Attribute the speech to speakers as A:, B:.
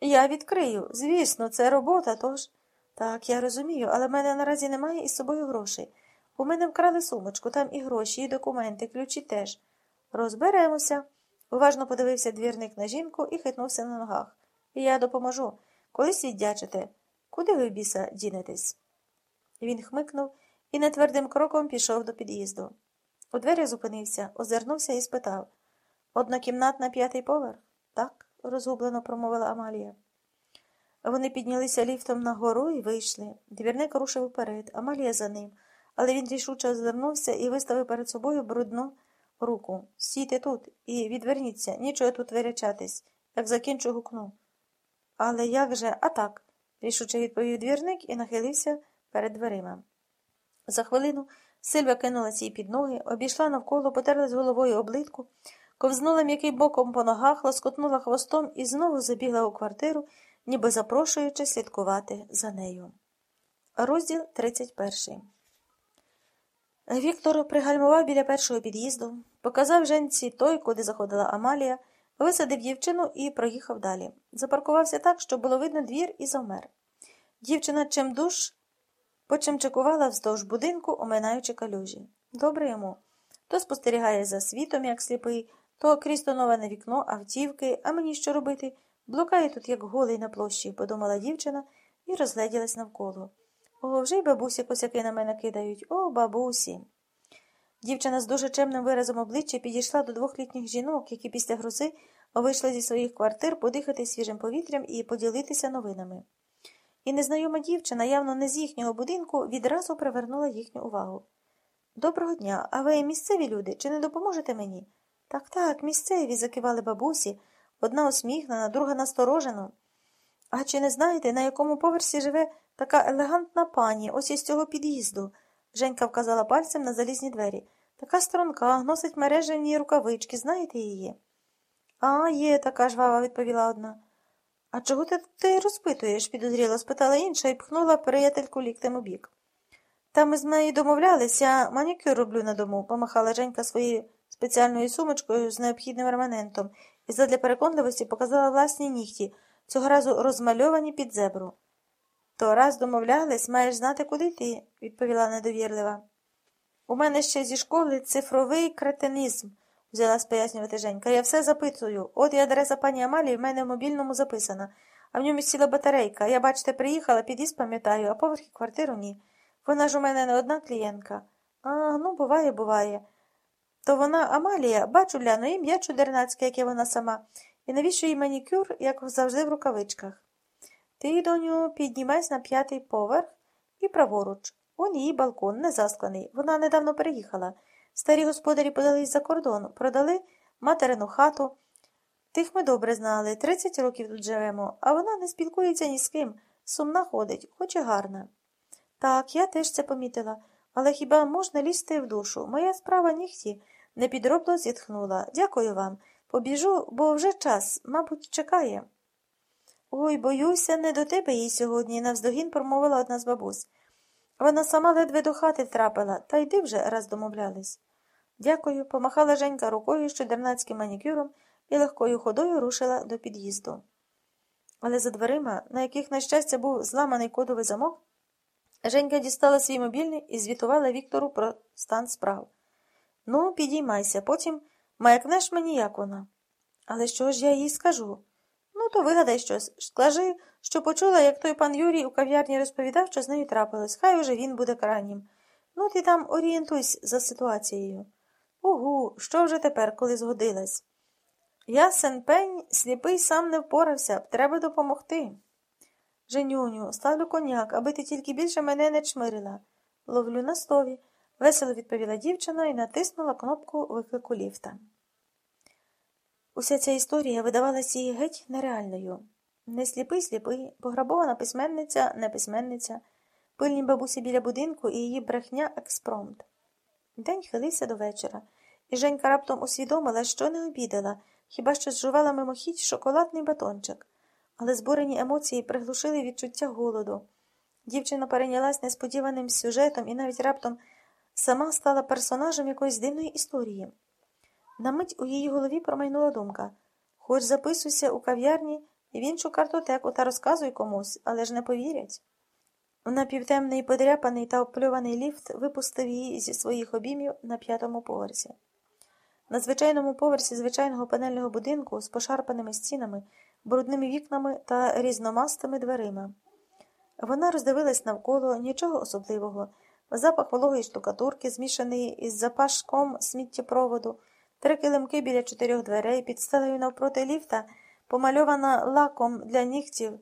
A: Я відкрию. Звісно, це робота, тож. Так, я розумію, але в мене наразі немає із собою грошей. У мене вкрали сумочку, там і гроші, і документи, ключі теж. Розберемося. Уважно подивився двірник на жінку і хитнувся на ногах. Я допоможу. Колись віддячите. Куди ви, біса, дінетесь? Він хмикнув і нетвердим кроком пішов до під'їзду. У двері зупинився, озирнувся і спитав Однокімнатна п'ятий поверх? Так, розгублено промовила Амалія. Вони піднялися ліфтом на гору і вийшли. Двірник рушив уперед, Амалія за ним, але він рішуче озирнувся і виставив перед собою брудну руку. Стійте тут і відверніться, нічого тут вирячатись, як закінчу гукну. Але як же, а так, рішуче відповів двірник і нахилився перед дверима. За хвилину Сильва кинулася їй під ноги, обійшла навколо, потерлась головою облитку, ковзнула м'яким боком по ногах, лоскотнула хвостом і знову забігла у квартиру, ніби запрошуючи слідкувати за нею. Розділ 31 Віктор пригальмував біля першого під'їзду, показав женці той, куди заходила Амалія, висадив дівчину і проїхав далі. Запаркувався так, що було видно двір і завмер. Дівчина чимдуж почимчикувала вздовж будинку, оминаючи калюжі. Добре йому. То спостерігає за світом, як сліпий, то крізь тоноване вікно, автівки, а мені що робити? Блукає тут, як голий на площі, подумала дівчина і розгледілась навколо. О, вже й бабусі косяки на мене кидають. О, бабусі. Дівчина з дуже чемним виразом обличчя підійшла до двох літніх жінок, які після грози вийшли зі своїх квартир подихати свіжим повітрям і поділитися новинами. І незнайома дівчина, явно не з їхнього будинку, відразу привернула їхню увагу. Доброго дня, а ви місцеві люди, чи не допоможете мені? Так, так, місцеві, закивали бабусі, одна усміхнена, друга насторожено. А чи не знаєте, на якому поверсі живе така елегантна пані, ось із цього під'їзду? Женька вказала пальцем на залізні двері. Така струнка, носить мережевні рукавички, знаєте її? А, є, така жвава, відповіла одна. А чого ти ти розпитуєш? підозріло спитала інша і пхнула приятельку ліктем у бік. Та ми з нею домовлялися, манікюр роблю на дому, помахала Женька своєю спеціальною сумочкою з необхідним реманентом і задля переконливості показала власні нігті, цього разу розмальовані під зебру. То раз домовлялись, маєш знати, куди йти, відповіла недовірлива. У мене ще зі школи цифровий кретинізм, взялась пояснювати Женька. Я все запитую. От і адреса пані Амалії в мене в мобільному записана, а в ньому сіла батарейка. Я, бачите, приїхала, під'їзд пам'ятаю, а поверхи квартиру ні. Вона ж у мене не одна клієнтка. А, ну, буває, буває. То вона Амалія, бачу ляну, ім'я чудернацьке, яке вона сама. І навіщо їй манікюр, як завжди, в рукавичках? Ти, доню, піднімайся на п'ятий поверх і праворуч. Он її балкон, не засклений. Вона недавно переїхала. Старі господарі подались за кордон, продали материну хату. Тих ми добре знали. Тридцять років тут живемо, а вона не спілкується ні з ким. Сумна ходить, хоч і гарна. Так, я теж це помітила, але хіба можна лізти в душу? Моя справа нігті непідробно зітхнула. Дякую вам. Побіжу, бо вже час, мабуть, чекає. Ой, боюся, не до тебе їй сьогодні, навздогін промовила одна з бабусь. Вона сама ледве до хати втрапила, та йди вже, раз домовлялись. Дякую, помахала Женька рукою щодернацьким манікюром і легкою ходою рушила до під'їзду. Але за дверима, на яких, на щастя, був зламаний кодовий замок, Женька дістала свій мобільний і звітувала Віктору про стан справ. Ну, підіймайся, потім маякнеш мені, як вона. Але що ж я їй скажу? Ну, то вигадай щось. Скажи, що почула, як той пан Юрій у кав'ярні розповідав, що з нею трапилось. Хай уже він буде крайнім. Ну, ти там орієнтуйся за ситуацією. Угу, що вже тепер, коли згодилась? Я, сенпень, сліпий сам не впорався, треба допомогти. Женюню, ставлю коняк, аби ти тільки більше мене не чмирила. Ловлю на стові, весело відповіла дівчина і натиснула кнопку виклику ліфта. Уся ця історія видавалася їй геть нереальною. Не сліпий сліпий, пограбована письменниця, не письменниця, пильні бабусі біля будинку і її брехня експромт. День хилився до вечора, і Женька раптом усвідомила, що не обідала, хіба що зжувала мимохідь шоколадний батончик, але збурені емоції приглушили відчуття голоду. Дівчина перейнялась несподіваним сюжетом і навіть раптом сама стала персонажем якоїсь дивної історії. На мить у її голові промайнула думка хоч записуйся у кав'ярні в іншу картотеку та розказуй комусь, але ж не повірять. Напівтемний подряпаний та обплюваний ліфт випустив її зі своїх обіймів на п'ятому поверсі. На звичайному поверсі звичайного панельного будинку з пошарпаними стінами, брудними вікнами та різномастими дверима. Вона роздивилась навколо нічого особливого, запах вологої штукатурки, змішаний із запашком сміттєпроводу, три килимки біля чотирьох дверей, під стелею навпроти ліфта, помальована лаком для нігтів.